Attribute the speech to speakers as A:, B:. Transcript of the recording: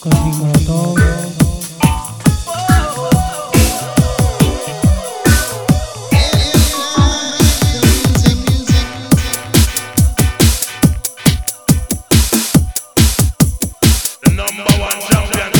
A: Kopi Number one champion.